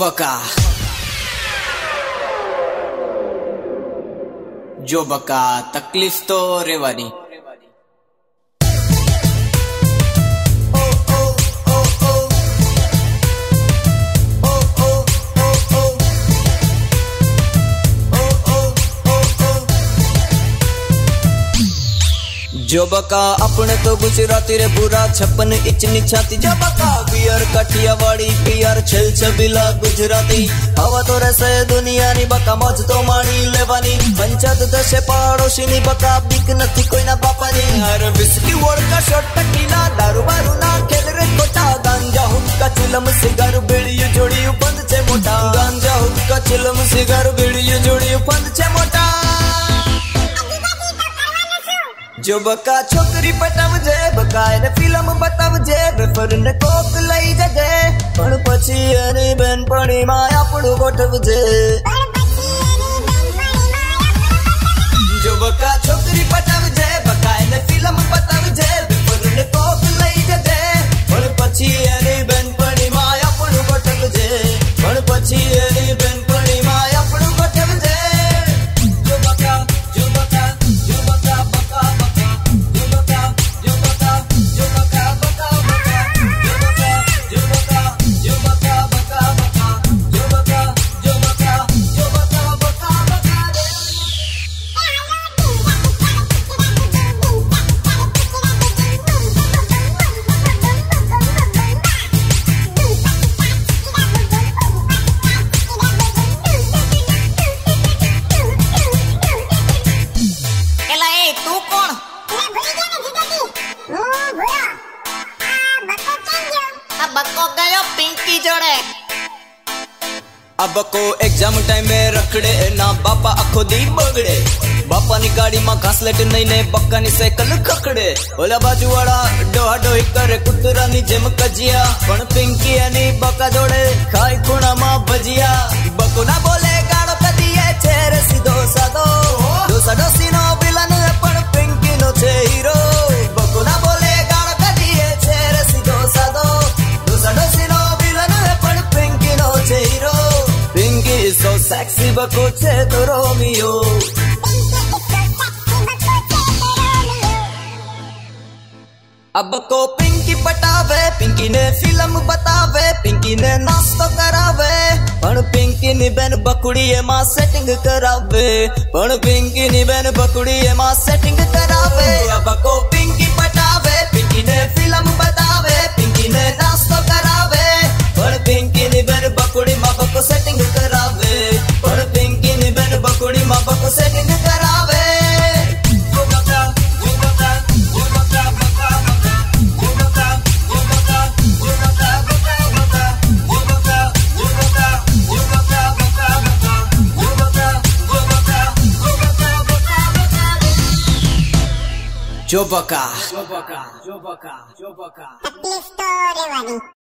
बका जो बका तकलीफ़ तो रेवानी જોબકા આપણે તો ગુજરાતી રે પૂરા છપ્પન ઇંચની છાતી જોબકા બિયર કઠિયાવાડી પિયર છેલ છબીલા ગુજરાતી હવા તો રહેશે દુનિયાની બકા મોજ તો માણી લેવાની પંચાયત થશે પાડોશીની બકા બીક નથી કોઈના બાપાની હર વિસ્કી વોડકા શોટ ટકીલા દારૂ બારૂ ના ખેલ રે ખોટા ગાંજા હુક્કા ચિલમ સિગાર બેડીયું જોડીયું બંધ છે મોટા ગાંજા હુક્કા ચિલમ સિગાર બેડીયું જોડીયું બંધ છે મોટા જો બકા છોકરી પટાવજે બકા એને ફિલ્મ બતાવજે વેફર ને કોક લઈ જજે પણ પછી એની બેનપણી માં આપણું ગોઠવજે આ બક્કો ગયો પિંકી જોડે આ બકો એક્ઝામ ટાઈમે રખડે એના બાપા આખો દી બગડે બાપાની ગાડીમાં ઘાસલેટ નહીં ને બક્કાની સાયકલ ખખડે ઓલા બાજુ વાળા ડોહા ડોહી કરે કૂતરાની જેમ કજિયા પણ પિંકી એની બકા જોડે ખાય ખૂણામાં ભજીયા બકો ના બોલે 엑스버꽃의 도로미요 अब को पिंकी पटावे पिंकी ने फ़िल्म बतावे पिंकी ने नाश्तो करावे। पण पिंकी नी बेन बकुड़ी ए माँ सेटिंग करावे। पण पिंकी नी बेन बकुड़ी ए माँ सेटिंग करावे। अब को पिंकी पटावे पिंकी ने फ़िल्म बतावे Jobaca. Jobaca. Jobaca. Jobaca. Jobaca.